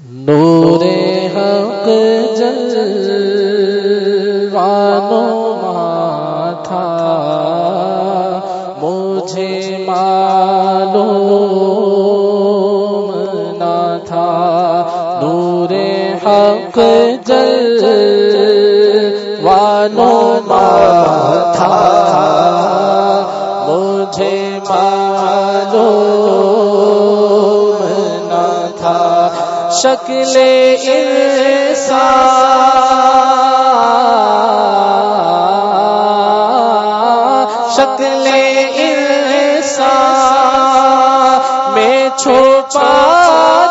نور حق جلوانو تھا۔ مجھے معلوم نہ تھا۔ نور حق جلوانو تھا۔ مجھے معلوم شکل انسان شکل انسان میں چھوپا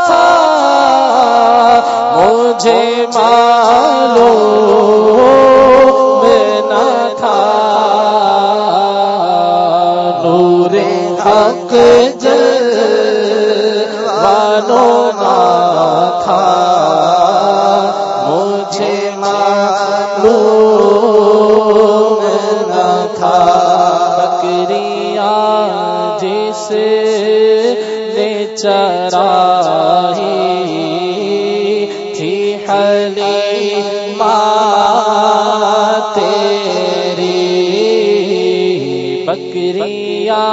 تھا، مجھے معلوم نہ تھا۔ نور حق جلوانوں تھا مجھے معلوم نہ تھا۔ بکریاں جس نے چراہی تھی حلی ماں تیری۔ بکریاں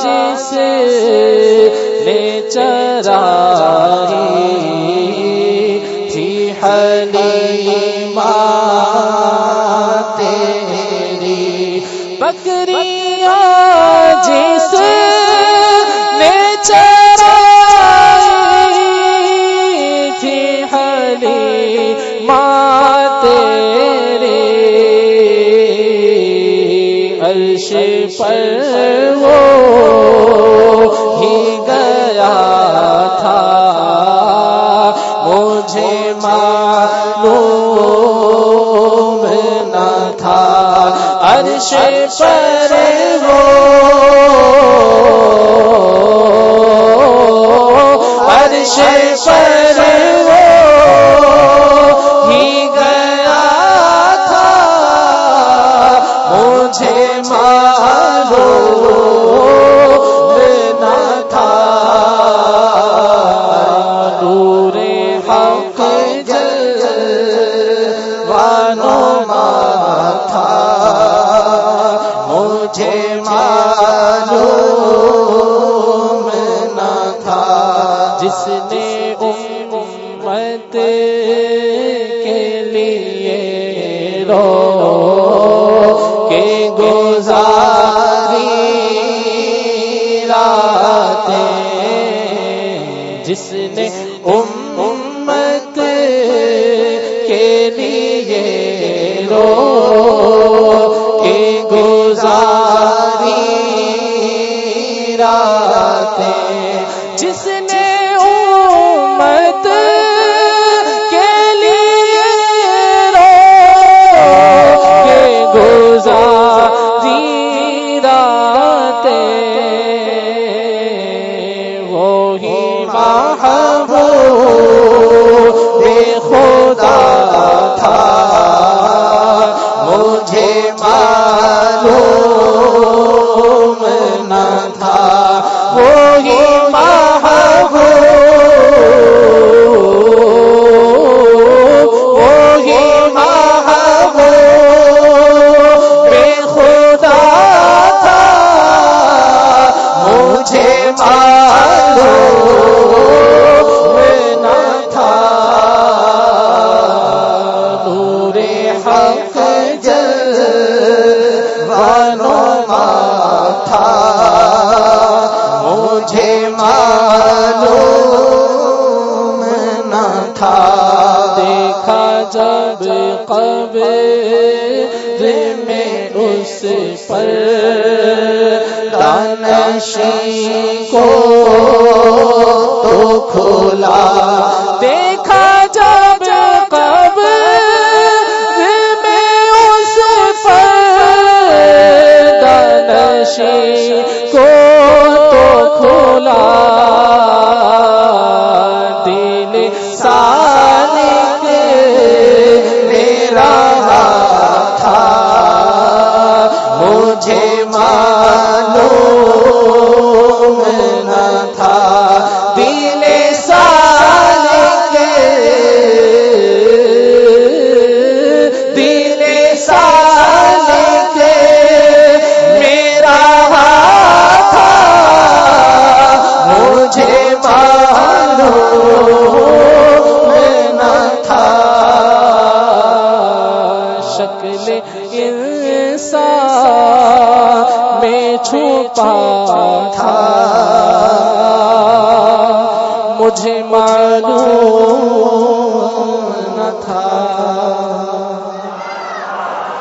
جس نے چراہی جس نے چرائی تھی حلیمہ عرش پر وہ عرش پر وہ عرش پر مجھے معلوم نہ تھا۔ جس نے امت کے لیے رو کے گزاری جس نے اللہ ہو۔ معلوم نہ تھا۔ دیکھا جب قبر میں اس پر دانشی کو تو کھولا۔ چھپا تھا۔ مجھے معلوم